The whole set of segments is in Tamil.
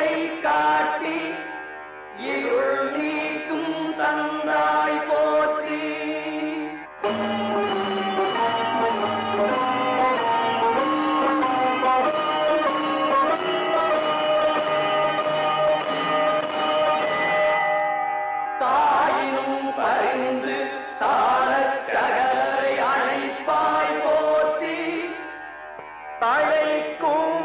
கருணை காட்டி இருள் நீக்கும் தந்தாய் போற்றி. தாயினும் பரிந்து சாரச் சகலரை அழைப்பாய் போற்றி. தழைக்கும்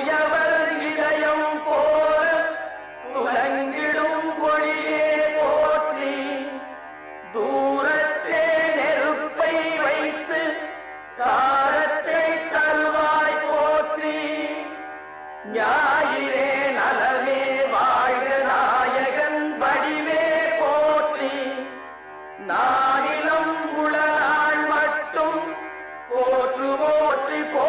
புயவர் இதயம் போல துலங்கிடும் பொழியே போற்றி தூரத்தே நெருப்பை வைத்து சாரத்தை தருவாய் போற்றி. ஞாயிறே நலவே வாழ்க நாயகன் வடிவே போற்றி. நாடிலம் உளநாள் மட்டும் போற்றி போ